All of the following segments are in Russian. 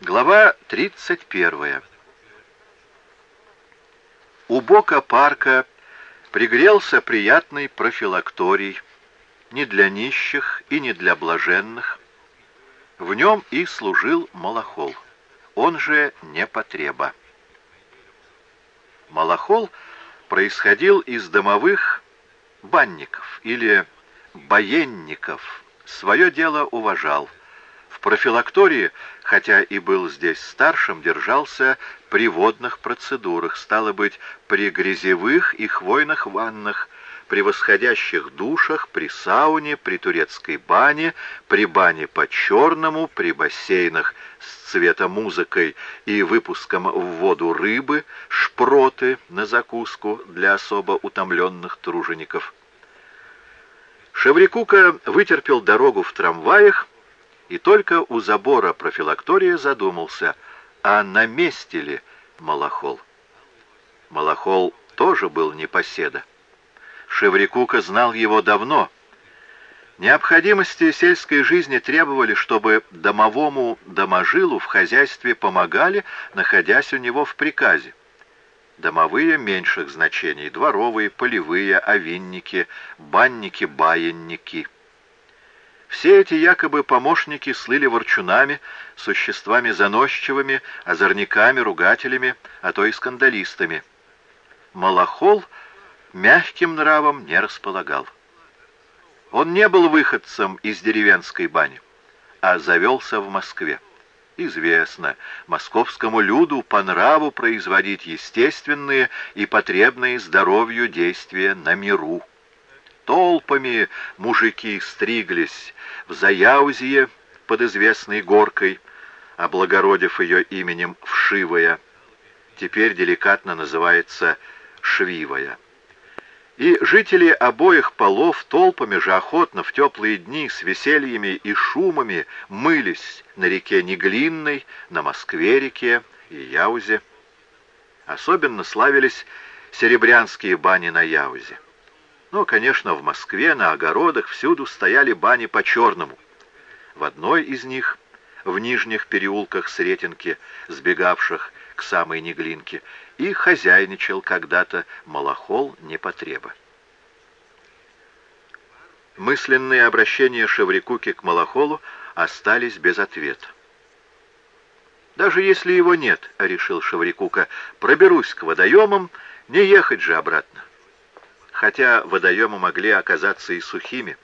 Глава 31. У бока парка пригрелся приятный профилакторий, не для нищих и не для блаженных. В нем и служил Малахол, он же непотреба. Малахол происходил из домовых банников или боенников, свое дело уважал. Профилактории, хотя и был здесь старшим, держался при водных процедурах, стало быть, при грязевых и хвойных ваннах, при восходящих душах, при сауне, при турецкой бане, при бане по-черному, при бассейнах с цветомузыкой и выпуском в воду рыбы, шпроты на закуску для особо утомленных тружеников. Шеврикука вытерпел дорогу в трамваях и только у забора профилактория задумался, а на месте ли Малахол. Малахол тоже был непоседа. Шеврикука знал его давно. Необходимости сельской жизни требовали, чтобы домовому доможилу в хозяйстве помогали, находясь у него в приказе. Домовые меньших значений, дворовые, полевые, овинники, банники, баенники. Все эти якобы помощники слыли ворчунами, существами заносчивыми, озорниками, ругателями, а то и скандалистами. Малахол мягким нравом не располагал. Он не был выходцем из деревенской бани, а завелся в Москве. Известно, московскому люду по нраву производить естественные и потребные здоровью действия на миру. Толпами мужики стриглись в Заяузье под известной горкой, облагородив ее именем Вшивая, теперь деликатно называется Швивая. И жители обоих полов толпами же охотно в теплые дни с весельями и шумами мылись на реке Неглинной, на Москве-реке и Яузе. Особенно славились серебрянские бани на Яузе. Но, конечно, в Москве на огородах всюду стояли бани по-черному. В одной из них, в нижних переулках Сретенки, сбегавших к самой Неглинке, и хозяйничал когда-то Малахол Непотреба. Мысленные обращения Шеврикуки к Малахолу остались без ответа. «Даже если его нет, — решил Шеврикука, — проберусь к водоемам, не ехать же обратно». Хотя водоемы могли оказаться и сухими.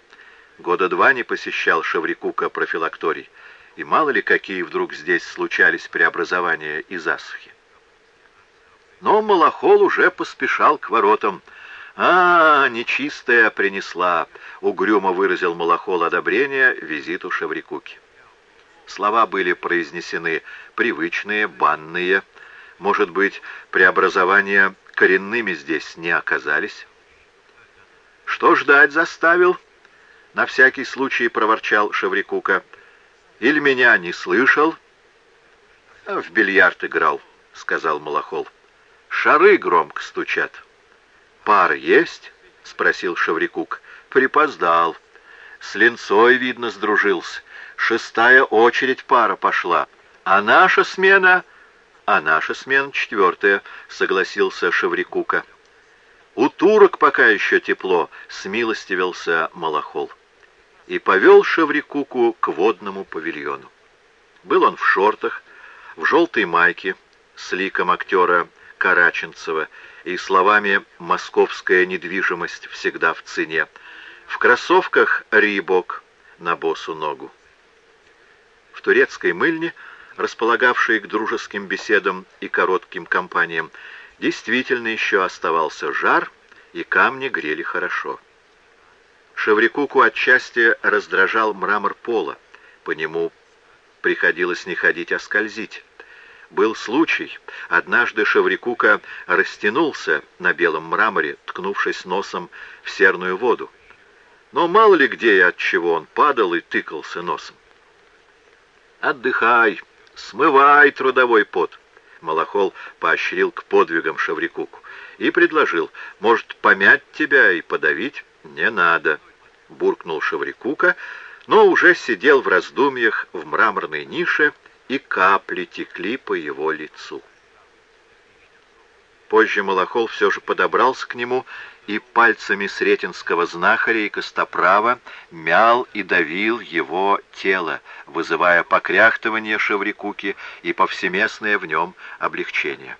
Года два не посещал Шеврикука профилакторий, и мало ли какие вдруг здесь случались преобразования и засухи. Но Малахол уже поспешал к воротам. «А, нечистая принесла!» — угрюмо выразил Малахол одобрение визиту Шеврикуки. Слова были произнесены привычные, банные. Может быть, преобразования коренными здесь не оказались? «Что ждать заставил?» — на всякий случай проворчал Шеврикука. «Или меня не слышал?» «А «В бильярд играл», — сказал Малахол. Шары громко стучат. «Пар есть?» — спросил Шаврикук. «Припоздал. С линцой, видно, сдружился. Шестая очередь пара пошла. А наша смена...» «А наша смена четвертая», — согласился Шаврикука. «У турок пока еще тепло», — смилостивился Малахол. И повел Шаврикуку к водному павильону. Был он в шортах, в желтой майке, с ликом актера Караченцева и словами «московская недвижимость всегда в цене», в кроссовках «Рибок» на босу ногу. В турецкой мыльне, располагавшей к дружеским беседам и коротким компаниям, действительно еще оставался жар, и камни грели хорошо. Шеврикуку отчасти раздражал мрамор пола, по нему приходилось не ходить, а скользить. Был случай. Однажды Шеврикука растянулся на белом мраморе, ткнувшись носом в серную воду. Но мало ли где и от чего он падал и тыкался носом. «Отдыхай, смывай трудовой пот!» Малахол поощрил к подвигам Шеврикуку и предложил, может, помять тебя и подавить? «Не надо», — буркнул Шеврикука, но уже сидел в раздумьях в мраморной нише и капли текли по его лицу. Позже Малахол все же подобрался к нему и пальцами сретенского знахаря и костоправа мял и давил его тело, вызывая покряхтывание Шеврикуки и повсеместное в нем облегчение.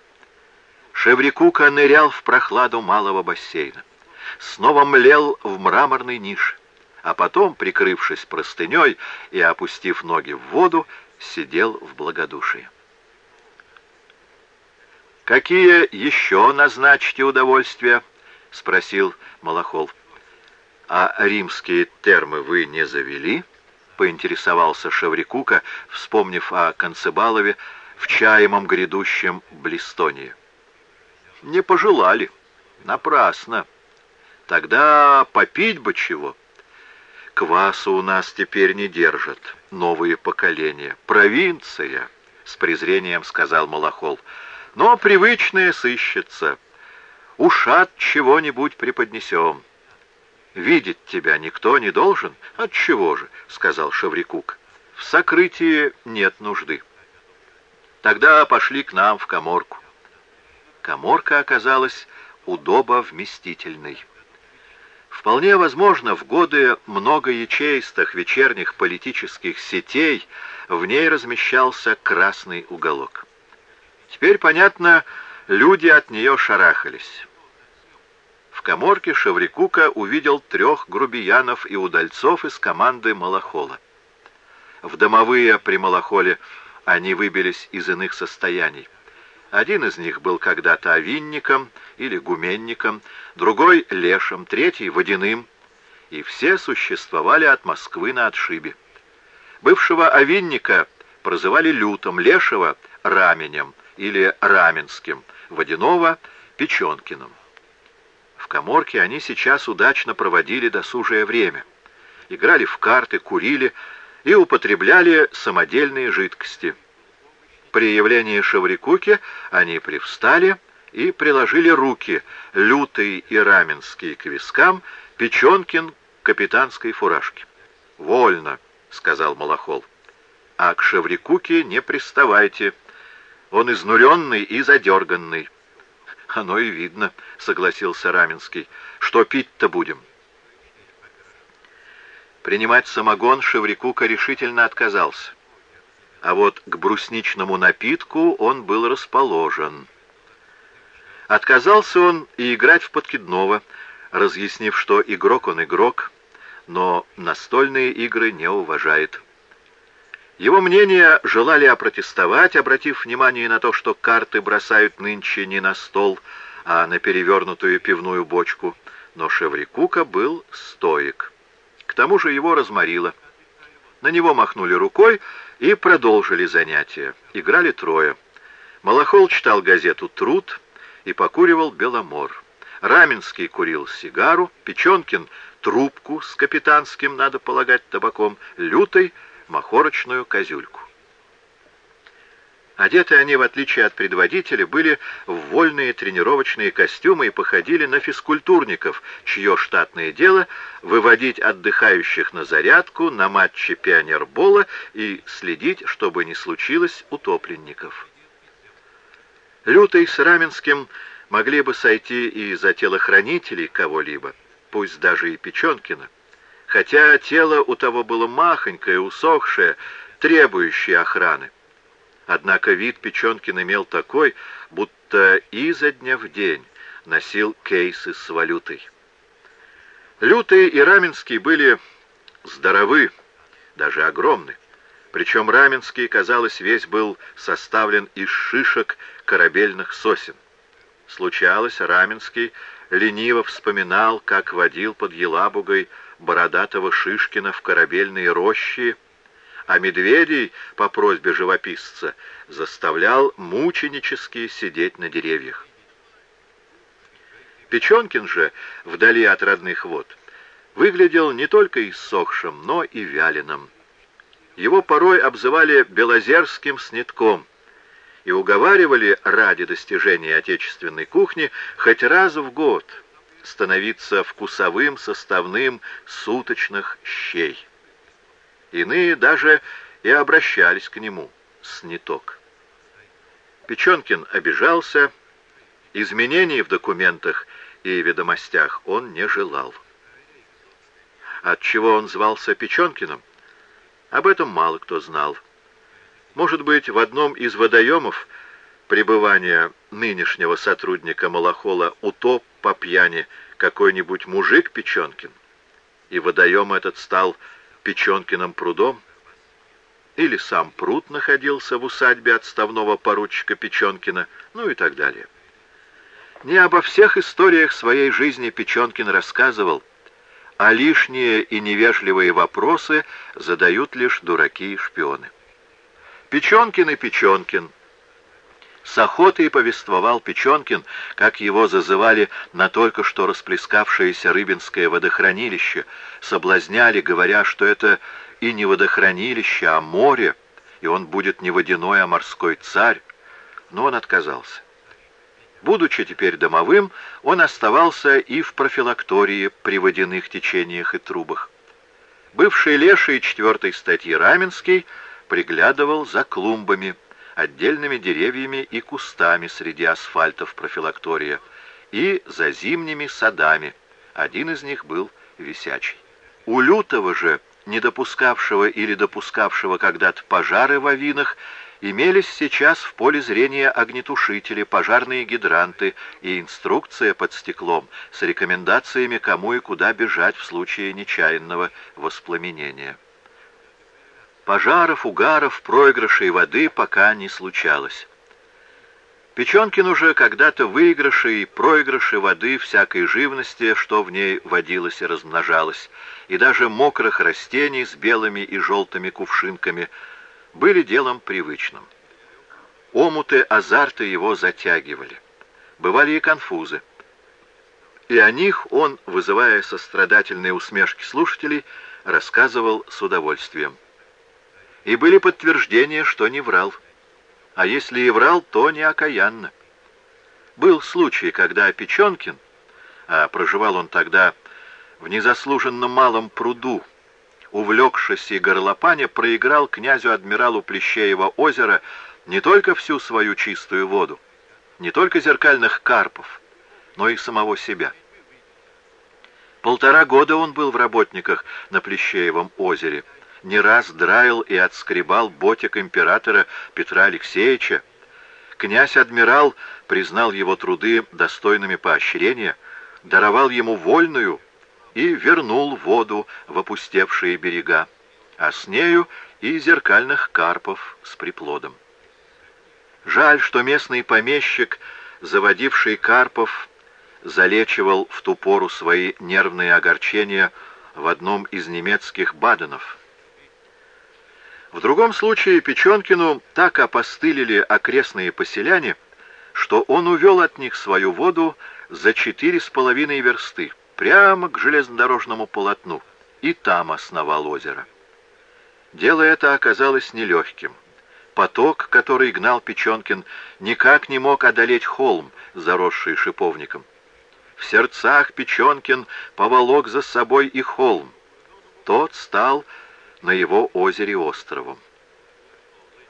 Шеврикука нырял в прохладу малого бассейна, снова млел в мраморной нише, а потом, прикрывшись простыней и опустив ноги в воду, сидел в благодушии. «Какие еще назначите удовольствия?» — спросил Малахол. «А римские термы вы не завели?» — поинтересовался Шеврикука, вспомнив о Концебалове в чаемом грядущем Блистонии. «Не пожелали. Напрасно. Тогда попить бы чего. Квасу у нас теперь не держат. Новые поколения. Провинция!» — с презрением сказал Малахол. «Но привычное сыщется» ушат чего-нибудь преподнесем. Видеть тебя никто не должен? От чего же, сказал Шеврикук. В сокрытии нет нужды. Тогда пошли к нам в коморку. Коморка оказалась удобовместительной. Вполне возможно, в годы многоячеистых вечерних политических сетей в ней размещался красный уголок. Теперь, понятно, люди от нее шарахались. В коморке Шеврикука увидел трех грубиянов и удальцов из команды Малахола. В домовые при Малахоле они выбились из иных состояний. Один из них был когда-то овинником или гуменником, другой — лешим, третий — водяным, и все существовали от Москвы на отшибе. Бывшего овинника прозывали лютом, лешего — раменем или раменским, водяного — печенкиным коморке они сейчас удачно проводили досужее время. Играли в карты, курили и употребляли самодельные жидкости. При явлении Шаврикуки они привстали и приложили руки, лютый и раменский к вискам, Печенкин к капитанской фуражке. «Вольно», — сказал Малахол. «А к Шеврикуке не приставайте. Он изнуренный и задерганный». «Оно и видно», — согласился Раменский. «Что пить-то будем?» Принимать самогон Шеврикука решительно отказался. А вот к брусничному напитку он был расположен. Отказался он и играть в подкидного, разъяснив, что игрок он игрок, но настольные игры не уважает. Его мнение желали опротестовать, обратив внимание на то, что карты бросают нынче не на стол, а на перевернутую пивную бочку, но Шеврикука был стоек. К тому же его разморило. На него махнули рукой и продолжили занятия. Играли трое. Малахол читал газету «Труд» и покуривал «Беломор». Раменский курил сигару, Печенкин — трубку с капитанским, надо полагать, табаком, Лютый — махорочную козюльку. Одеты они, в отличие от предводителя, были в вольные тренировочные костюмы и походили на физкультурников, чье штатное дело — выводить отдыхающих на зарядку, на матче пионербола и следить, чтобы не случилось утопленников. Лютый с Раменским могли бы сойти и за телохранителей кого-либо, пусть даже и Печенкина хотя тело у того было махонькое, усохшее, требующее охраны. Однако вид Печенкин имел такой, будто изо дня в день носил кейсы с валютой. Лютый и Раменский были здоровы, даже огромны. Причем Раменский, казалось, весь был составлен из шишек корабельных сосен. Случалось, Раменский лениво вспоминал, как водил под Елабугой бородатого Шишкина в корабельные рощи, а медведей, по просьбе живописца, заставлял мученически сидеть на деревьях. Печенкин же, вдали от родных вод, выглядел не только иссохшим, но и вяленым. Его порой обзывали «белозерским снитком», и уговаривали ради достижения отечественной кухни хоть раз в год – становиться вкусовым составным суточных щей. Иные даже и обращались к нему. сниток. Печенкин обижался, изменений в документах и ведомостях он не желал. Отчего он звался Печенкиным? Об этом мало кто знал. Может быть, в одном из водоемов пребывания нынешнего сотрудника Малахола утоп по пьяни какой-нибудь мужик Печенкин, и водоем этот стал Печенкиным прудом, или сам пруд находился в усадьбе отставного поручика Печенкина, ну и так далее. Не обо всех историях своей жизни Печенкин рассказывал, а лишние и невежливые вопросы задают лишь дураки и шпионы. Печенкин и Печенкин. С охотой повествовал Печенкин, как его зазывали на только что расплескавшееся Рыбинское водохранилище, соблазняли, говоря, что это и не водохранилище, а море, и он будет не водяной, а морской царь. Но он отказался. Будучи теперь домовым, он оставался и в профилактории при водяных течениях и трубах. Бывший леший четвертой статьи Раменский приглядывал за клумбами, отдельными деревьями и кустами среди асфальтов профилактория и за зимними садами. Один из них был висячий. У Лютого же, не допускавшего или допускавшего когда-то пожары в авинах, имелись сейчас в поле зрения огнетушители, пожарные гидранты и инструкция под стеклом с рекомендациями, кому и куда бежать в случае нечаянного воспламенения. Пожаров, угаров, проигрышей воды пока не случалось. Печенкин уже когда-то выигрыши и проигрыши воды всякой живности, что в ней водилось и размножалось, и даже мокрых растений с белыми и желтыми кувшинками – были делом привычным. Омуты азарта его затягивали. Бывали и конфузы. И о них он, вызывая сострадательные усмешки слушателей, рассказывал с удовольствием. И были подтверждения, что не врал. А если и врал, то не окаянно. Был случай, когда Печенкин, а проживал он тогда в незаслуженно малом пруду, увлекшись и горлопаня, проиграл князю-адмиралу Плещеева озера не только всю свою чистую воду, не только зеркальных карпов, но и самого себя. Полтора года он был в работниках на Плещеевом озере, не раз драил и отскребал ботик императора Петра Алексеевича. Князь-адмирал признал его труды достойными поощрения, даровал ему вольную, и вернул воду в опустевшие берега, а с нею и зеркальных карпов с приплодом. Жаль, что местный помещик, заводивший карпов, залечивал в ту пору свои нервные огорчения в одном из немецких баденов. В другом случае Печенкину так опостылили окрестные поселяне, что он увел от них свою воду за четыре с половиной версты прямо к железнодорожному полотну, и там основал озеро. Дело это оказалось нелегким. Поток, который гнал Печенкин, никак не мог одолеть холм, заросший шиповником. В сердцах Печенкин поволок за собой и холм. Тот стал на его озере островом.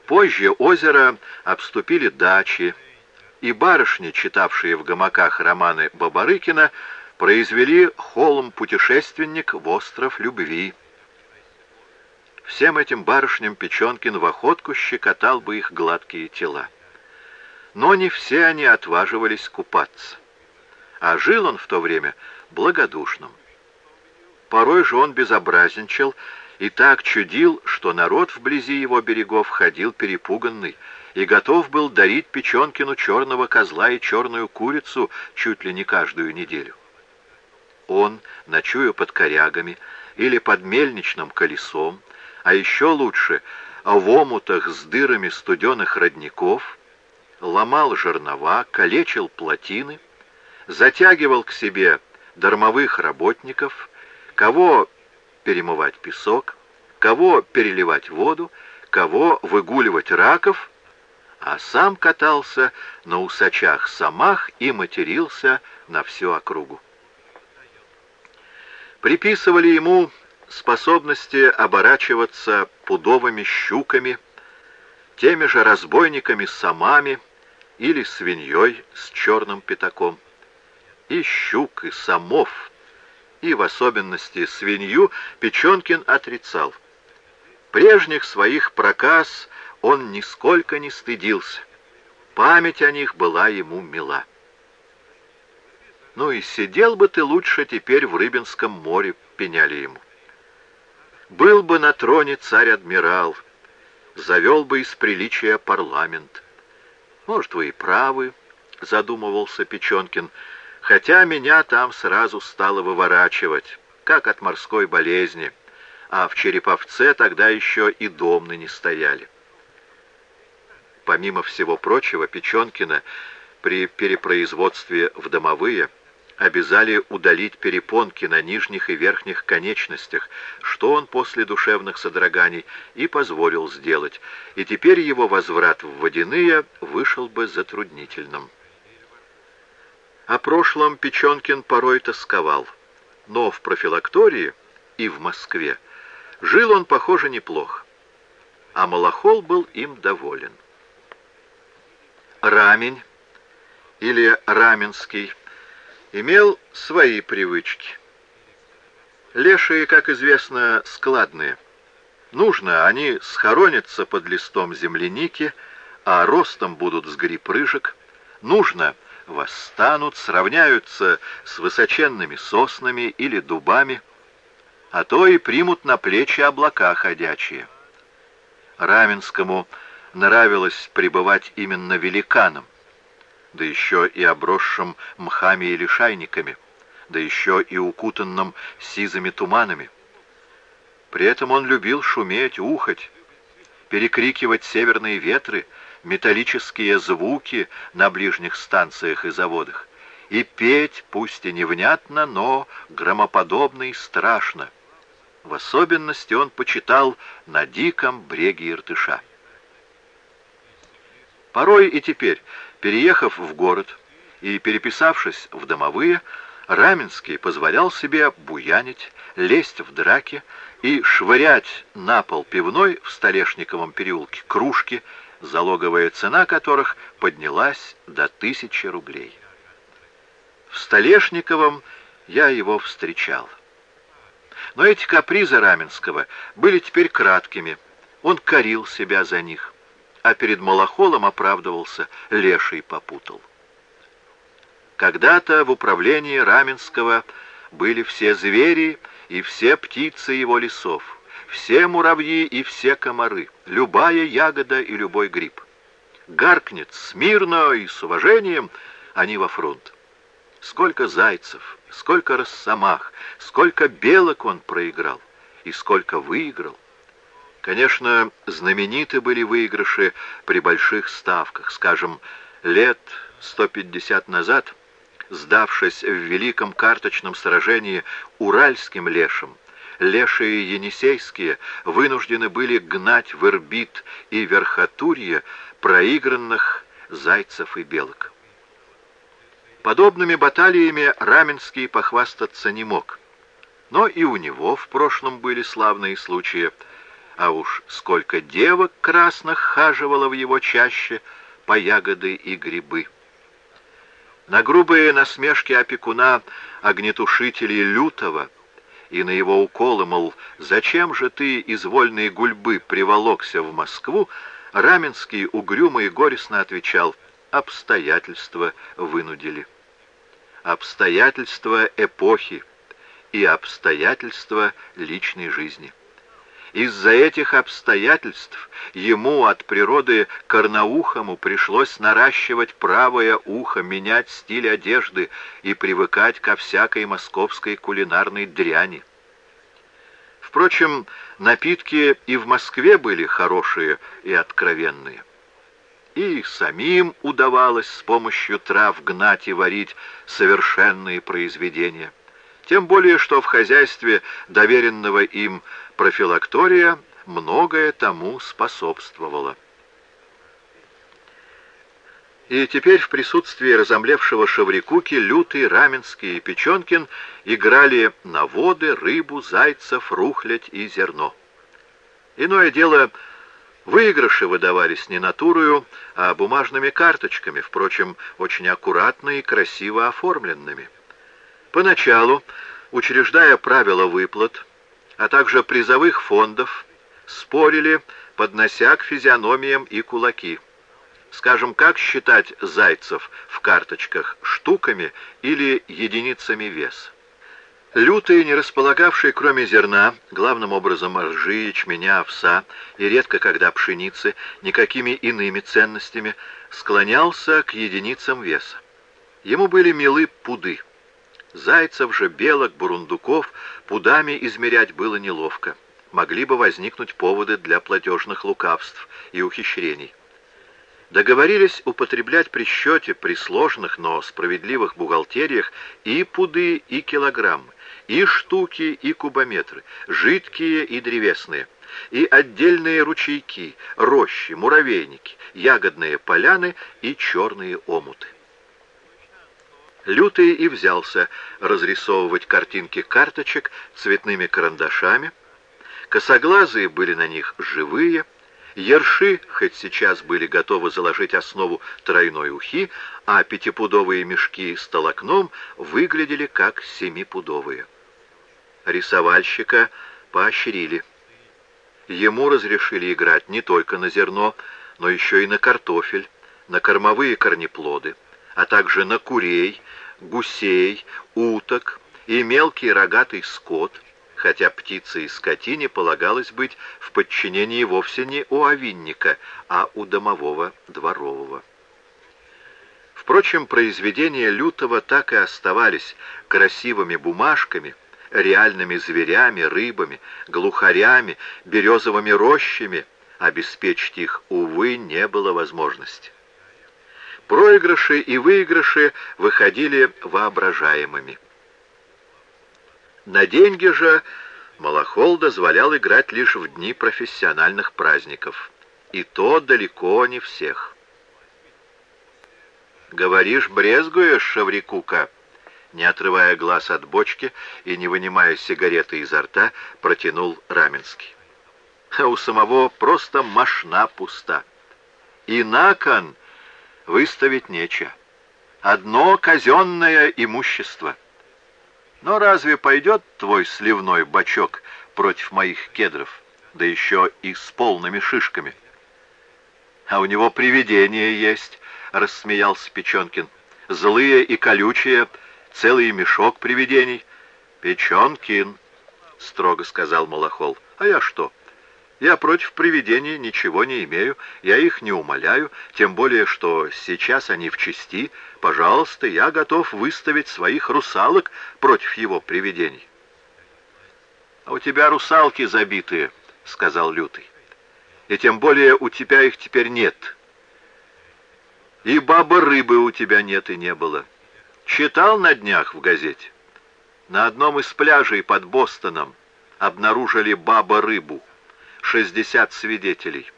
Позже озеро обступили дачи, и барышни, читавшие в гамаках романы Бабарыкина, произвели холм-путешественник в остров любви. Всем этим барышням Печенкин в охотку щекотал бы их гладкие тела. Но не все они отваживались купаться. А жил он в то время благодушным. Порой же он безобразничал и так чудил, что народ вблизи его берегов ходил перепуганный и готов был дарить Печенкину черного козла и черную курицу чуть ли не каждую неделю. Он, ночуя под корягами или под мельничным колесом, а еще лучше в омутах с дырами студеных родников, ломал жернова, калечил плотины, затягивал к себе дармовых работников, кого перемывать песок, кого переливать воду, кого выгуливать раков, а сам катался на усачах самах и матерился на всю округу приписывали ему способности оборачиваться пудовыми щуками, теми же разбойниками-самами или свиньей с черным пятаком. И щук, и самов, и в особенности свинью Печенкин отрицал. Прежних своих проказ он нисколько не стыдился. Память о них была ему мила. «Ну и сидел бы ты лучше теперь в Рыбинском море», — пеняли ему. «Был бы на троне царь-адмирал, завел бы из приличия парламент». «Может, вы и правы», — задумывался Печенкин, «хотя меня там сразу стало выворачивать, как от морской болезни, а в Череповце тогда еще и домны не стояли». Помимо всего прочего, Печенкина при перепроизводстве в домовые обязали удалить перепонки на нижних и верхних конечностях, что он после душевных содроганий и позволил сделать, и теперь его возврат в водяные вышел бы затруднительным. О прошлом Печенкин порой тосковал, но в профилактории и в Москве жил он, похоже, неплохо, а Малахол был им доволен. Рамень или Раменский имел свои привычки. Лешие, как известно, складные. Нужно, они схоронятся под листом земляники, а ростом будут с гриб рыжек. Нужно, восстанут, сравняются с высоченными соснами или дубами, а то и примут на плечи облака ходячие. Раменскому нравилось пребывать именно великаном, да еще и обросшим мхами и лишайниками, да еще и укутанным сизыми туманами. При этом он любил шуметь, ухать, перекрикивать северные ветры, металлические звуки на ближних станциях и заводах, и петь, пусть и невнятно, но громоподобно и страшно. В особенности он почитал на диком бреге Иртыша. Порой и теперь, переехав в город и переписавшись в домовые, Раменский позволял себе буянить, лезть в драки и швырять на пол пивной в Столешниковом переулке кружки, залоговая цена которых поднялась до тысячи рублей. В Столешниковом я его встречал. Но эти капризы Раменского были теперь краткими. Он корил себя за них а перед Малахолом оправдывался, леший попутал. Когда-то в управлении Раменского были все звери и все птицы его лесов, все муравьи и все комары, любая ягода и любой гриб. Гаркнет смирно и с уважением они во фронт. Сколько зайцев, сколько росомах, сколько белок он проиграл и сколько выиграл. Конечно, знамениты были выигрыши при больших ставках. Скажем, лет 150 назад, сдавшись в великом карточном сражении уральским лешим, лешие енисейские вынуждены были гнать в Ирбит и Верхотурье проигранных зайцев и белок. Подобными баталиями Раменский похвастаться не мог. Но и у него в прошлом были славные случаи – а уж сколько девок красных хаживало в его чаще по ягоды и грибы. На грубые насмешки опекуна огнетушителей лютого и на его уколы, мол, «Зачем же ты из вольной гульбы приволокся в Москву?» Раменский угрюмо и горестно отвечал «Обстоятельства вынудили». Обстоятельства эпохи и обстоятельства личной жизни. Из-за этих обстоятельств ему от природы корноухому пришлось наращивать правое ухо, менять стиль одежды и привыкать ко всякой московской кулинарной дряни. Впрочем, напитки и в Москве были хорошие и откровенные. И самим удавалось с помощью трав гнать и варить совершенные произведения. Тем более, что в хозяйстве доверенного им профилактория многое тому способствовала. И теперь в присутствии разомлевшего Шаврикуки Лютый, Раменский и Печенкин играли на воды, рыбу, зайцев, рухлядь и зерно. Иное дело, Выигрыши выдавались не натурою, а бумажными карточками, впрочем, очень аккуратно и красиво оформленными. Поначалу, учреждая правила выплат, а также призовых фондов, спорили, поднося к физиономиям и кулаки. Скажем, как считать зайцев в карточках штуками или единицами веса? Лютый, не располагавший, кроме зерна, главным образом ржи, ячменя, овса и редко когда пшеницы, никакими иными ценностями, склонялся к единицам веса. Ему были милы пуды. Зайцев же, белок, бурундуков пудами измерять было неловко. Могли бы возникнуть поводы для платежных лукавств и ухищрений. Договорились употреблять при счете, при сложных, но справедливых бухгалтериях и пуды, и килограммы, и штуки, и кубометры, жидкие и древесные, и отдельные ручейки, рощи, муравейники, ягодные поляны и черные омуты. Лютый и взялся разрисовывать картинки карточек цветными карандашами. Косоглазые были на них живые, Ерши, хоть сейчас были готовы заложить основу тройной ухи, а пятипудовые мешки с толокном выглядели как семипудовые. Рисовальщика поощрили. Ему разрешили играть не только на зерно, но еще и на картофель, на кормовые корнеплоды, а также на курей, гусей, уток и мелкий рогатый скот — хотя птице и скотине полагалось быть в подчинении вовсе не у овинника, а у домового дворового. Впрочем, произведения Лютого так и оставались красивыми бумажками, реальными зверями, рыбами, глухарями, березовыми рощами. Обеспечить их, увы, не было возможности. Проигрыши и выигрыши выходили воображаемыми. На деньги же Малахол дозволял играть лишь в дни профессиональных праздников. И то далеко не всех. «Говоришь, брезгуешь, Шаврикука?» Не отрывая глаз от бочки и не вынимая сигареты изо рта, протянул Раменский. А у самого просто мошна пуста. И на кон выставить нечего. Одно казенное имущество — но разве пойдет твой сливной бачок против моих кедров, да еще и с полными шишками? А у него привидения есть, — рассмеялся Печенкин. Злые и колючие, целый мешок привидений. Печенкин, — строго сказал Малахол. А я что? — я против привидений ничего не имею, я их не умоляю, тем более, что сейчас они в чести. Пожалуйста, я готов выставить своих русалок против его привидений. — А у тебя русалки забитые, — сказал Лютый. — И тем более у тебя их теперь нет. И бабы-рыбы у тебя нет и не было. Читал на днях в газете? На одном из пляжей под Бостоном обнаружили баба-рыбу. 60 свидетелей,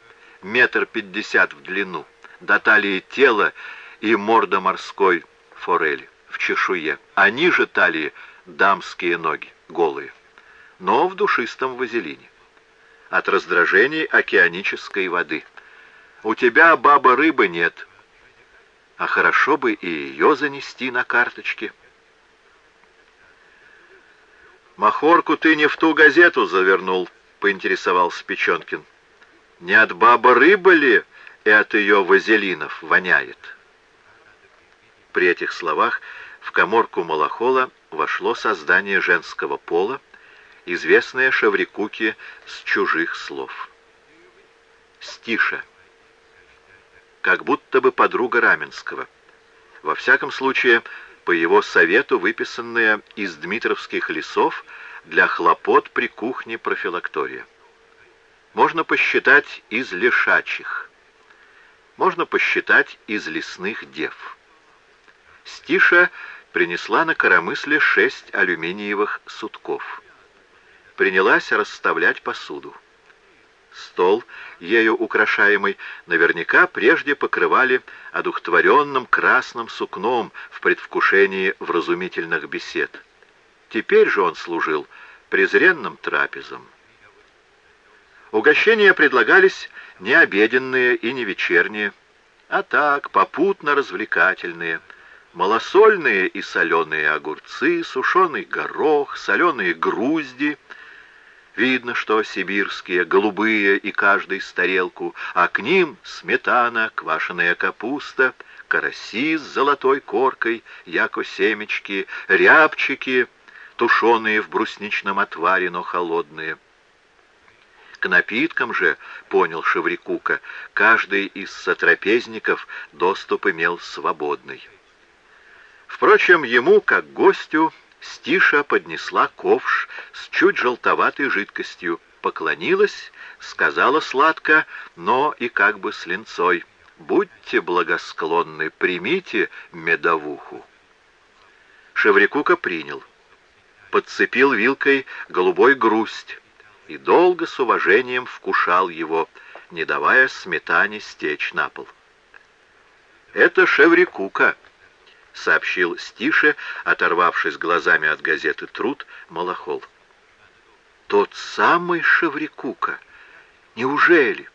метр пятьдесят в длину, до талии тела и морда морской форели в чешуе, а ниже талии дамские ноги, голые, но в душистом вазелине. От раздражений океанической воды. У тебя баба-рыбы нет, а хорошо бы и ее занести на карточке. Махорку ты не в ту газету завернул, поинтересовался Печенкин. «Не от баба рыба ли и от ее вазелинов воняет?» При этих словах в коморку Малахола вошло создание женского пола, известное Шаврикуке с чужих слов. Стиша. Как будто бы подруга Раменского. Во всяком случае, по его совету, выписанная из дмитровских лесов, для хлопот при кухне профилактория. Можно посчитать из лешачих. Можно посчитать из лесных дев. Стиша принесла на коромысле шесть алюминиевых сутков. Принялась расставлять посуду. Стол, ею украшаемый, наверняка прежде покрывали одухотворенным красным сукном в предвкушении вразумительных бесед. Теперь же он служил презренным трапезом. Угощения предлагались не обеденные и не вечерние, а так, попутно развлекательные. Малосольные и соленые огурцы, сушеный горох, соленые грузди. Видно, что сибирские, голубые и каждый с тарелку, а к ним сметана, квашеная капуста, караси с золотой коркой, яко семечки, рябчики, тушеные в брусничном отваре, но холодные. К напиткам же, понял Шеврикука, каждый из сотрапезников доступ имел свободный. Впрочем, ему, как гостю, Стиша поднесла ковш с чуть желтоватой жидкостью, поклонилась, сказала сладко, но и как бы с линцой, «Будьте благосклонны, примите медовуху». Шеврикука принял. Подцепил вилкой голубой грусть, и долго с уважением вкушал его, не давая сметане стечь на пол. «Это Шеврикука», — сообщил Стише, оторвавшись глазами от газеты «Труд» Малахол. «Тот самый Шеврикука! Неужели?»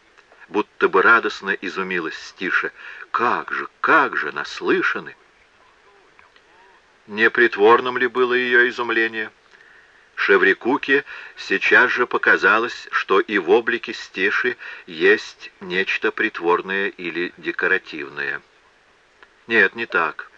Будто бы радостно изумилась Стиша. «Как же, как же, наслышаны!» Непритворным ли было ее изумление? Шеврикуке сейчас же показалось, что и в облике Стеши есть нечто притворное или декоративное. Нет, не так.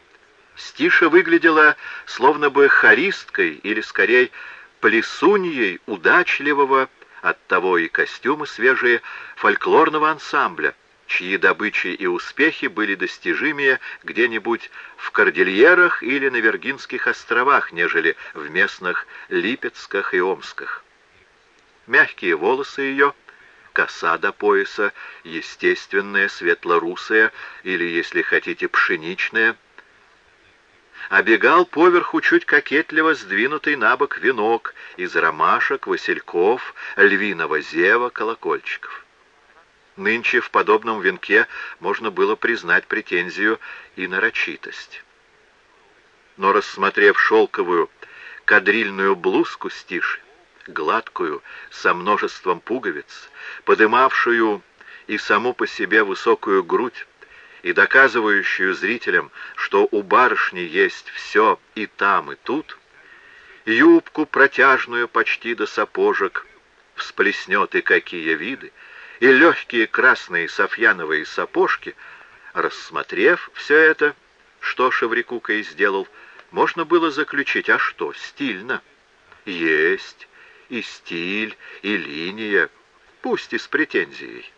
Стиша выглядела словно бы хористкой или, скорее, плесуньей удачливого, оттого и костюмы свежие, фольклорного ансамбля, чьи добычи и успехи были достижимее где-нибудь в Кордильерах или на Виргинских островах, нежели в местных Липецках и Омсках. Мягкие волосы ее, коса до пояса, естественная, светло-русая или, если хотите, пшеничная, обегал поверху чуть кокетливо сдвинутый на бок венок из ромашек, васильков, львиного зева, колокольчиков. Нынче в подобном венке можно было признать претензию и нарочитость. Но рассмотрев шелковую кадрильную блузку стиши, гладкую, со множеством пуговиц, подымавшую и саму по себе высокую грудь, и доказывающую зрителям, что у барышни есть все и там, и тут, юбку протяжную почти до сапожек, всплеснет и какие виды, и легкие красные софьяновые сапожки, рассмотрев все это, что Шеврикука и сделал, можно было заключить, а что, стильно? Есть и стиль, и линия, пусть и с претензией.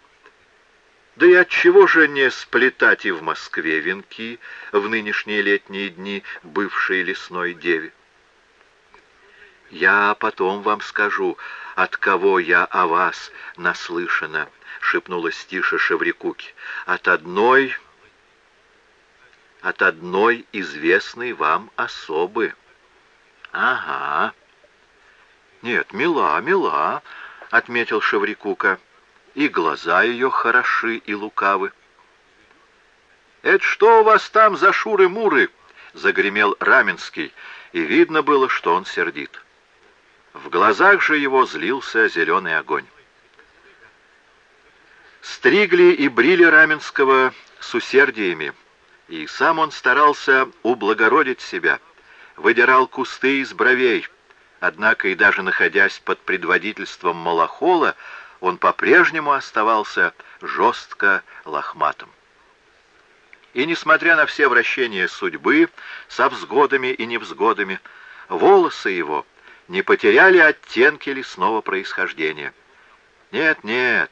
Да и отчего же не сплетать и в Москве венки в нынешние летние дни бывшей лесной деве? Я потом вам скажу, от кого я о вас наслышана, — шепнула Стиша Шеврикуки. От одной... от одной известной вам особы. Ага. Нет, мила, мила, — отметил Шеврикука. И глаза ее хороши и лукавы. «Это что у вас там за шуры-муры?» — загремел Раменский, и видно было, что он сердит. В глазах же его злился зеленый огонь. Стригли и брили Раменского с усердиями, и сам он старался ублагородить себя, выдирал кусты из бровей, однако и даже находясь под предводительством Малахола, он по-прежнему оставался жестко лохматым. И несмотря на все вращения судьбы, со взгодами и невзгодами, волосы его — не потеряли оттенки лесного происхождения. Нет, нет,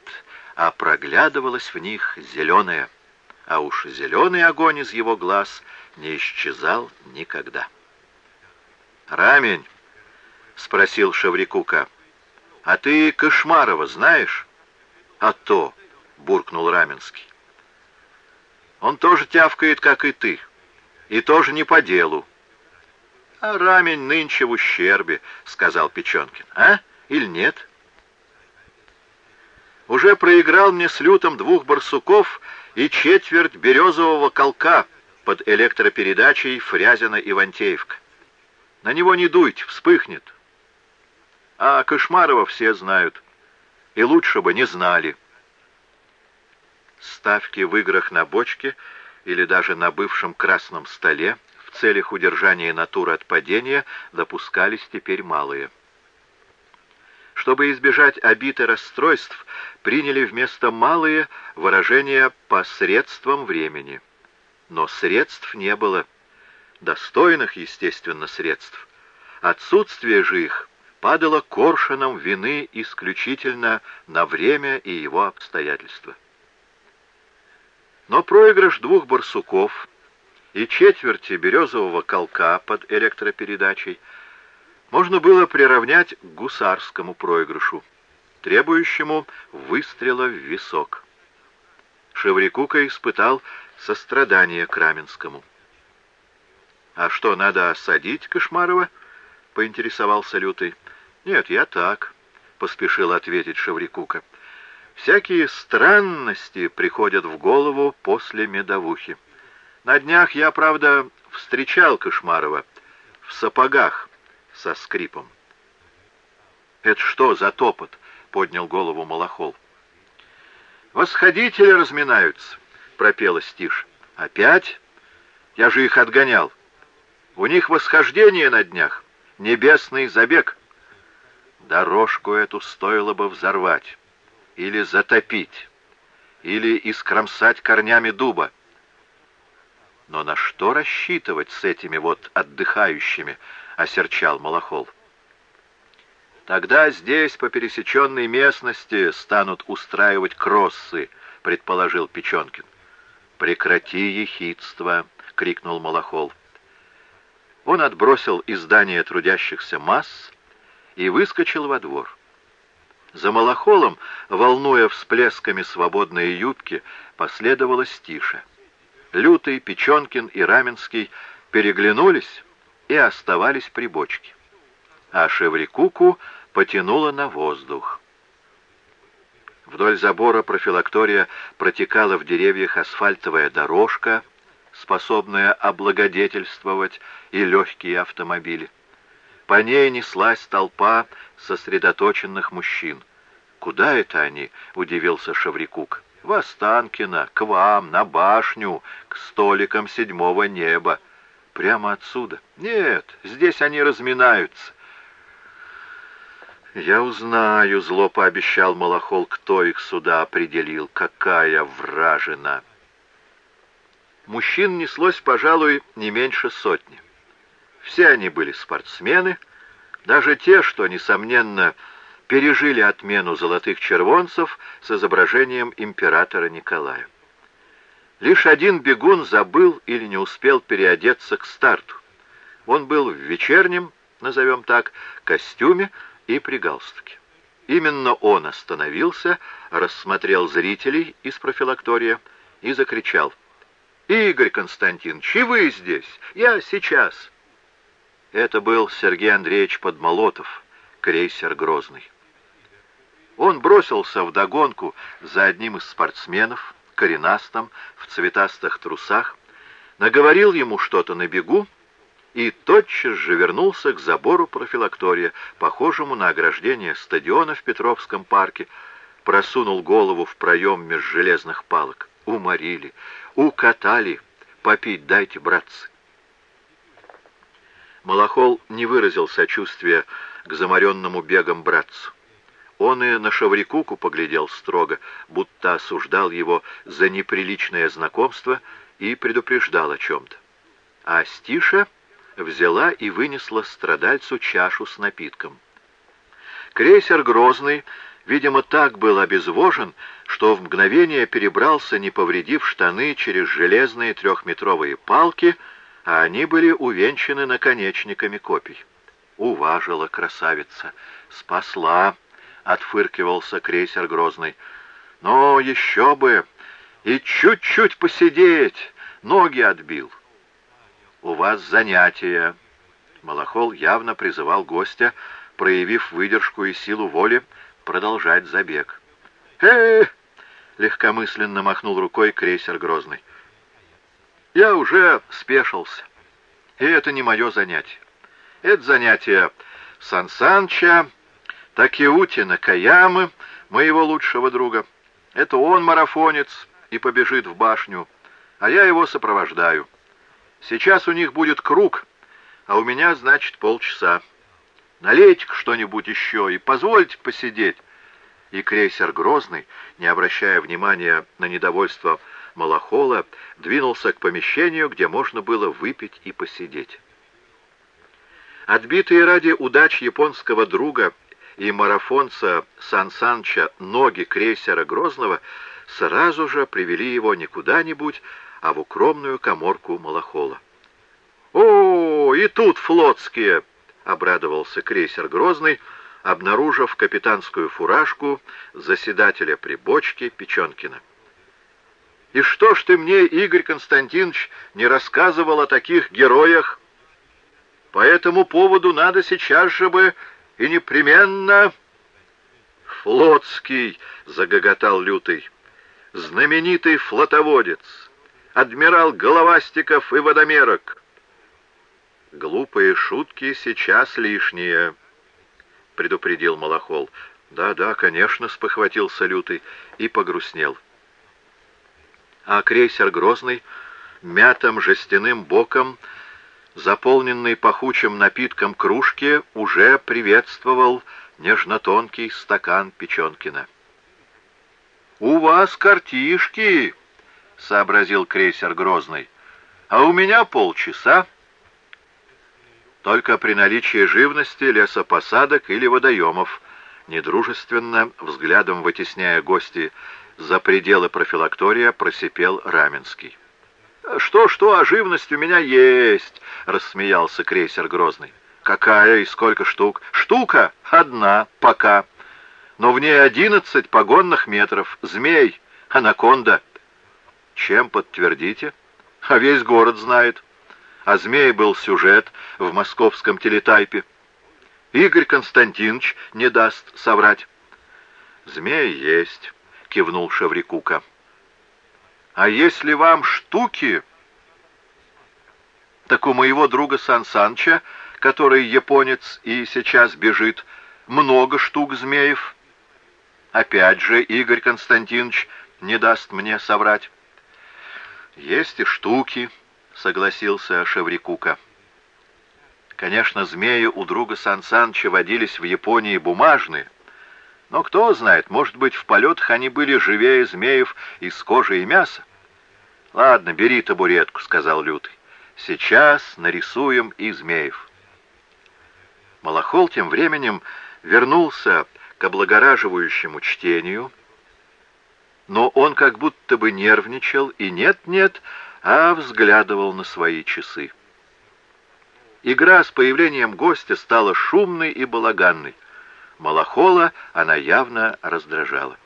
а проглядывалось в них зеленое, а уж зеленый огонь из его глаз не исчезал никогда. «Рамень?» — спросил Шеврикука. «А ты Кошмарова знаешь?» «А то!» — буркнул Раменский. «Он тоже тявкает, как и ты, и тоже не по делу. «А рамень нынче в ущербе», — сказал Печенкин. «А? Или нет?» «Уже проиграл мне с лютом двух барсуков и четверть березового колка под электропередачей Фрязина-Ивантеевка. На него не дуйте, вспыхнет. А Кошмарова все знают. И лучше бы не знали. Ставки в играх на бочке или даже на бывшем красном столе целях удержания натуры от падения допускались теперь малые. Чтобы избежать обид и расстройств, приняли вместо «малые» выражение «посредством времени». Но средств не было. Достойных, естественно, средств. Отсутствие же их падало коршуном вины исключительно на время и его обстоятельства. Но проигрыш двух барсуков и четверти березового колка под электропередачей можно было приравнять к гусарскому проигрышу, требующему выстрела в висок. Шеврикука испытал сострадание к Раменскому. «А что, надо осадить Кошмарова?» — поинтересовался Лютый. «Нет, я так», — поспешил ответить Шеврикука. «Всякие странности приходят в голову после медовухи. На днях я, правда, встречал Кошмарова в сапогах со скрипом». «Это что за топот?» — поднял голову Малахол. «Восходители разминаются», — пропела Стиш. «Опять? Я же их отгонял. У них восхождение на днях, небесный забег». Дорожку эту стоило бы взорвать, или затопить, или искромсать корнями дуба. Но на что рассчитывать с этими вот отдыхающими, осерчал Малахол. Тогда здесь, по пересеченной местности, станут устраивать кроссы, предположил Печенкин. Прекрати ехидство, крикнул Малахол. Он отбросил из здания трудящихся масс и выскочил во двор. За Малахолом, волнуя всплесками свободные юбки, последовала стиша. Лютый, Печенкин и Раменский переглянулись и оставались при бочке. А Шеврикуку потянуло на воздух. Вдоль забора профилактория протекала в деревьях асфальтовая дорожка, способная облагодетельствовать и легкие автомобили. По ней неслась толпа сосредоточенных мужчин. «Куда это они?» — удивился Шаврикук. «В Останкино, к вам, на башню, к столикам седьмого неба. Прямо отсюда? Нет, здесь они разминаются». «Я узнаю», — зло пообещал Малахол, кто их сюда определил. «Какая вражина!» Мужчин неслось, пожалуй, не меньше сотни. Все они были спортсмены, даже те, что, несомненно, пережили отмену золотых червонцев с изображением императора Николая. Лишь один бегун забыл или не успел переодеться к старту. Он был в вечернем, назовем так, костюме и при галстуке. Именно он остановился, рассмотрел зрителей из профилактория и закричал. «Игорь Константинович, и вы здесь! Я сейчас!» Это был Сергей Андреевич Подмолотов, крейсер «Грозный». Он бросился в догонку за одним из спортсменов, коренастым, в цветастых трусах, наговорил ему что-то на бегу и тотчас же вернулся к забору профилактория, похожему на ограждение стадиона в Петровском парке, просунул голову в проем меж железных палок. Уморили, укатали, попить дайте, братцы. Малахол не выразил сочувствия к заморенному бегом братцу. Он и на Шаврикуку поглядел строго, будто осуждал его за неприличное знакомство и предупреждал о чем-то. А Стиша взяла и вынесла страдальцу чашу с напитком. Крейсер «Грозный», видимо, так был обезвожен, что в мгновение перебрался, не повредив штаны через железные трехметровые палки — а они были увенчаны наконечниками копий. Уважила красавица, спасла, отфыркивался крейсер Грозный. Но еще бы, и чуть-чуть посидеть, ноги отбил. У вас занятия. Малахол явно призывал гостя, проявив выдержку и силу воли, продолжать забег. э, легкомысленно махнул рукой крейсер Грозный. Я уже спешился, и это не мое занятие. Это занятие Сан Санча, Такеутина Каямы, моего лучшего друга. Это он марафонец и побежит в башню, а я его сопровождаю. Сейчас у них будет круг, а у меня, значит, полчаса. Налейте-ка что-нибудь еще и позвольте посидеть. И крейсер Грозный, не обращая внимания на недовольство Малахола, двинулся к помещению, где можно было выпить и посидеть. Отбитые ради удач японского друга и марафонца Сан Санча ноги крейсера Грозного сразу же привели его не куда-нибудь, а в укромную коморку Малахола. «О, и тут флотские!» — обрадовался крейсер Грозный, обнаружив капитанскую фуражку заседателя при бочке Печенкина. «И что ж ты мне, Игорь Константинович, не рассказывал о таких героях? По этому поводу надо сейчас же бы и непременно...» «Флотский!» — загоготал Лютый. «Знаменитый флотоводец, адмирал Головастиков и Водомерок». «Глупые шутки сейчас лишние», — предупредил Малахол. «Да-да, конечно», — спохватился Лютый и погрустнел. А крейсер Грозный мятым жестяным боком заполненный пахучим напитком кружки, уже приветствовал нежно-тонкий стакан Печенкина. «У вас картишки!» — сообразил крейсер Грозный. «А у меня полчаса». Только при наличии живности, лесопосадок или водоемов, недружественно, взглядом вытесняя гости за пределы профилактория, просипел Раменский. «Что-что, а живность у меня есть!» — рассмеялся крейсер Грозный. «Какая и сколько штук?» «Штука одна, пока. Но в ней одиннадцать погонных метров. Змей, анаконда». «Чем подтвердите?» «А весь город знает». А змей был сюжет в московском телетайпе. Игорь Константинович не даст соврать. «Змей есть», — кивнул Шаврикука. А если вам штуки, так у моего друга Сан Санча, который японец и сейчас бежит, много штук змеев. Опять же, Игорь Константинович не даст мне соврать. Есть и штуки, согласился Шеврикука. Конечно, змеи у друга Сан Санча водились в Японии бумажные, но кто знает, может быть, в полетах они были живее змеев из кожи и мяса. «Ладно, бери табуретку», — сказал Лютый. «Сейчас нарисуем и змеев». Малахол тем временем вернулся к облагораживающему чтению, но он как будто бы нервничал и нет-нет, а взглядывал на свои часы. Игра с появлением гостя стала шумной и балаганной. Малахола она явно раздражала.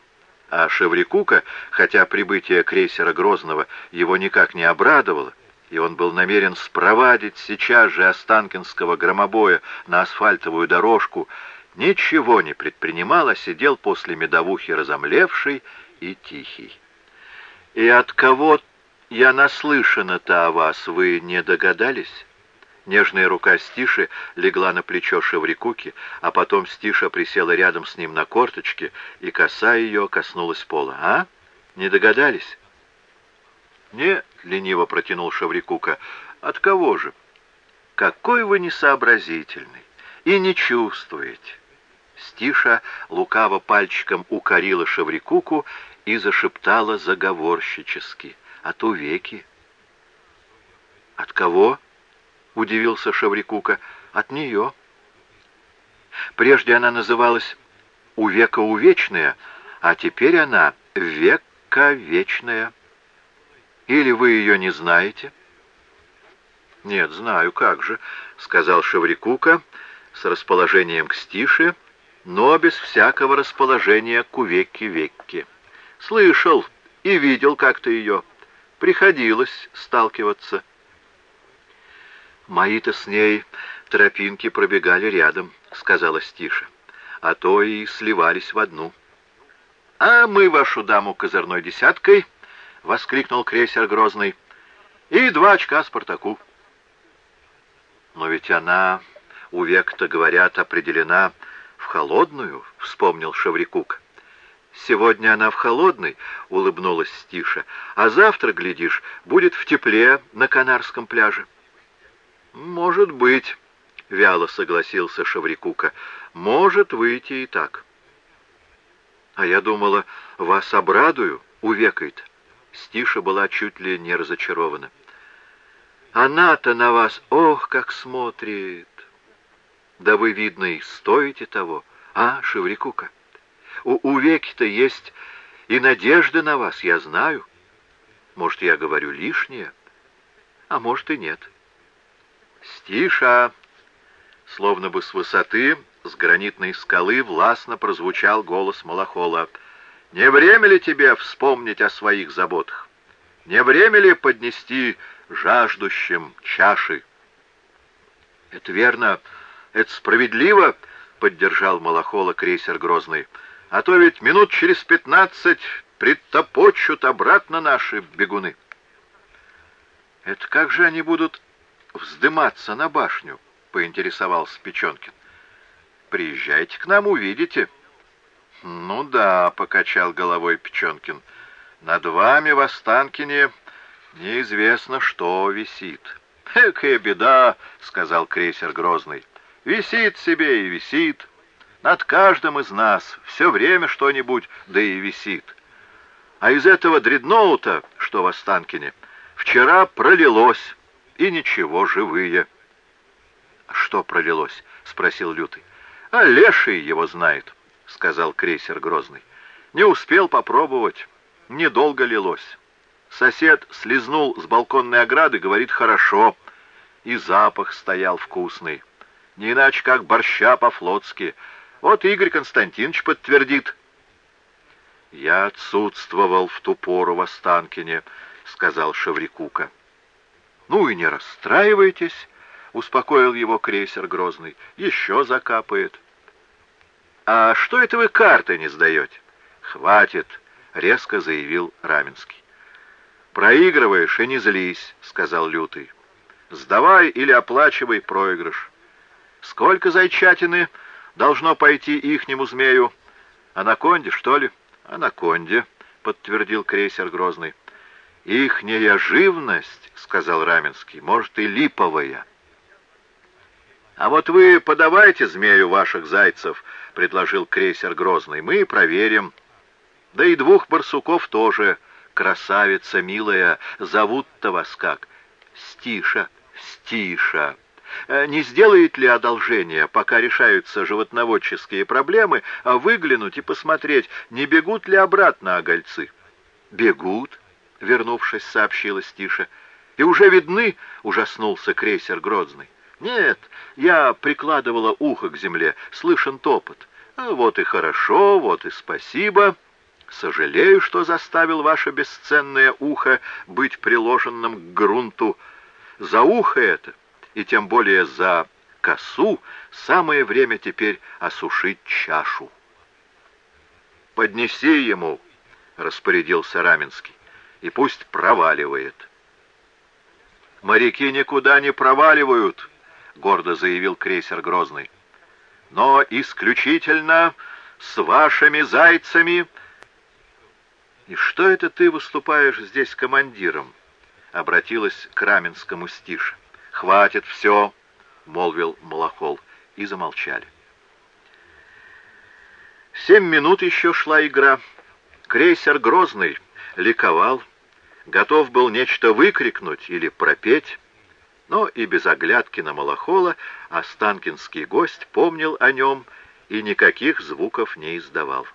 А Шеврикука, хотя прибытие крейсера Грозного его никак не обрадовало, и он был намерен спровадить сейчас же Останкинского громобоя на асфальтовую дорожку, ничего не предпринимал, а сидел после медовухи разомлевший и тихий. «И от кого я наслышана-то о вас, вы не догадались?» Нежная рука Стиши легла на плечо Шеврикуки, а потом Стиша присела рядом с ним на корточке, и коса ее коснулась пола. «А? Не догадались?» «Не», — лениво протянул Шеврикука, — «от кого же?» «Какой вы несообразительный! И не чувствуете!» Стиша лукаво пальчиком укорила Шеврикуку и зашептала заговорщически. «От увеки!» «От кого?» — удивился Шаврикука. «От нее». Прежде она называлась «Увека увечная», а теперь она «Века вечная». Или вы ее не знаете?» «Нет, знаю, как же», — сказал Шаврикука с расположением к стише, но без всякого расположения к увеке-веке. «Слышал и видел как-то ее. Приходилось сталкиваться». «Мои-то с ней тропинки пробегали рядом», — сказала Стиша, «а то и сливались в одну». «А мы вашу даму козырной десяткой», — воскликнул крейсер Грозный, «и два очка Спартаку». «Но ведь она, у век-то, говорят, определена в холодную», — вспомнил Шаврикук. Сегодня она в холодной, — улыбнулась Стиша, — а завтра, глядишь, будет в тепле на Канарском пляже. Может быть, — вяло согласился Шаврикука, — может выйти и так. А я думала, вас обрадую, увекает. Стиша была чуть ли не разочарована. Она-то на вас, ох, как смотрит! Да вы, видно, и стоите того, а, Шеврикука? У Увеки-то есть и надежда на вас, я знаю. Может, я говорю лишнее, а может и нет. Стиша, словно бы с высоты, с гранитной скалы, властно прозвучал голос Малахола. «Не время ли тебе вспомнить о своих заботах? Не время ли поднести жаждущим чаши?» «Это верно, это справедливо», — поддержал Малахола крейсер Грозный. «А то ведь минут через пятнадцать предтопочут обратно наши бегуны». «Это как же они будут вздыматься на башню?» — поинтересовался Печенкин. «Приезжайте к нам, увидите». «Ну да», — покачал головой Печенкин, — «над вами в Останкине неизвестно, что висит». «Экая беда», — сказал крейсер Грозный. «Висит себе и висит. Над каждым из нас все время что-нибудь, да и висит. А из этого дредноута, что в Останкине, вчера пролилось, и ничего, живые». «Что пролилось?» — спросил Лютый. «А леший его знает», — сказал крейсер Грозный. «Не успел попробовать. Недолго лилось». Сосед слезнул с балконной ограды, говорит, хорошо. И запах стоял вкусный. Не иначе, как борща по-флотски. Вот Игорь Константинович подтвердит. «Я отсутствовал в ту пору в Останкине», — сказал Шеврикука. «Ну и не расстраивайтесь», — успокоил его крейсер Грозный. «Еще закапает». «А что это вы карты не сдаете?» «Хватит», — резко заявил Раменский. «Проигрываешь и не злись», — сказал Лютый. «Сдавай или оплачивай проигрыш. Сколько зайчатины должно пойти ихнему змею? Анаконде, что ли?» «Анаконде», — подтвердил крейсер Грозный. «Ихняя живность», — сказал Раменский, — «может, и липовая». «А вот вы подавайте змею ваших зайцев», — предложил крейсер Грозный. «Мы проверим. Да и двух барсуков тоже». Красавица милая, зовут-то вас как? Стиша, Стиша. Э, не сделает ли одолжение, пока решаются животноводческие проблемы, выглянуть и посмотреть, не бегут ли обратно огольцы? Бегут, вернувшись, сообщила Стиша. И уже видны, ужаснулся крейсер Грозный. Нет, я прикладывала ухо к земле, слышен топот. А вот и хорошо, вот и спасибо. Сожалею, что заставил ваше бесценное ухо быть приложенным к грунту. За ухо это, и тем более за косу, самое время теперь осушить чашу. «Поднеси ему», — распорядился Раменский, — «и пусть проваливает». «Моряки никуда не проваливают», — гордо заявил крейсер Грозный. «Но исключительно с вашими зайцами...» «И что это ты выступаешь здесь командиром?» — обратилась к Раменскому Стиша. «Хватит, все!» — молвил Малахол, и замолчали. Семь минут еще шла игра. Крейсер Грозный ликовал, готов был нечто выкрикнуть или пропеть, но и без оглядки на Малахола Останкинский гость помнил о нем и никаких звуков не издавал.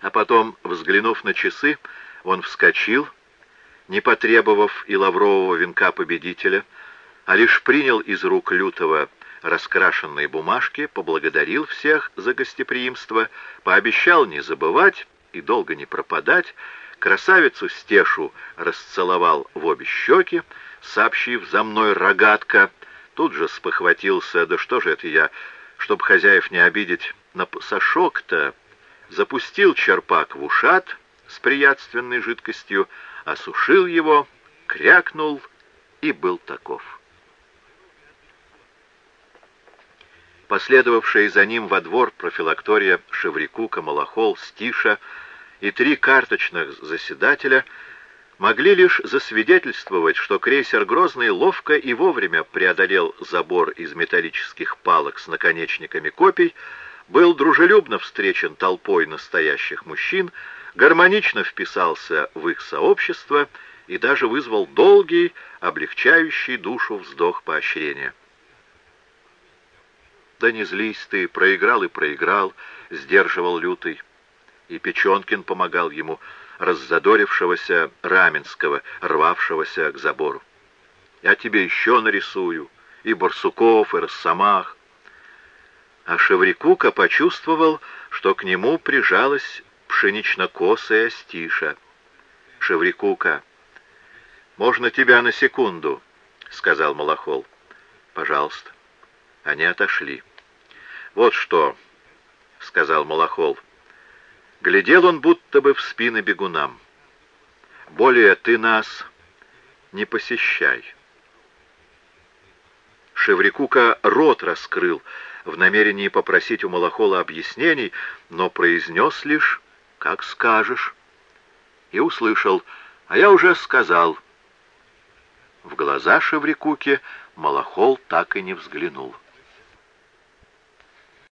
А потом, взглянув на часы, он вскочил, не потребовав и лаврового венка победителя, а лишь принял из рук лютого раскрашенные бумажки, поблагодарил всех за гостеприимство, пообещал не забывать и долго не пропадать, красавицу Стешу расцеловал в обе щеки, сообщив «за мной рогатка», тут же спохватился, да что же это я, чтобы хозяев не обидеть, на сошок-то запустил черпак в ушат с приятственной жидкостью, осушил его, крякнул и был таков. Последовавшие за ним во двор профилактория Шеврикука, Малахол, Стиша и три карточных заседателя могли лишь засвидетельствовать, что крейсер «Грозный» ловко и вовремя преодолел забор из металлических палок с наконечниками копий, был дружелюбно встречен толпой настоящих мужчин, гармонично вписался в их сообщество и даже вызвал долгий, облегчающий душу вздох поощрения. «Да не злись ты, проиграл и проиграл», — сдерживал Лютый. И Печенкин помогал ему, раззадорившегося Раменского, рвавшегося к забору. «Я тебе еще нарисую, и Барсуков, и Росомах». А Шеврикука почувствовал, что к нему прижалась пшенично-косая стиша. «Шеврикука, можно тебя на секунду?» — сказал Малахол. «Пожалуйста». Они отошли. «Вот что», — сказал Малахол. Глядел он будто бы в спины бегунам. «Более ты нас не посещай». Шеврикука рот раскрыл в намерении попросить у Малахола объяснений, но произнес лишь «как скажешь» и услышал «а я уже сказал». В глаза Шеврикуке Малахол так и не взглянул.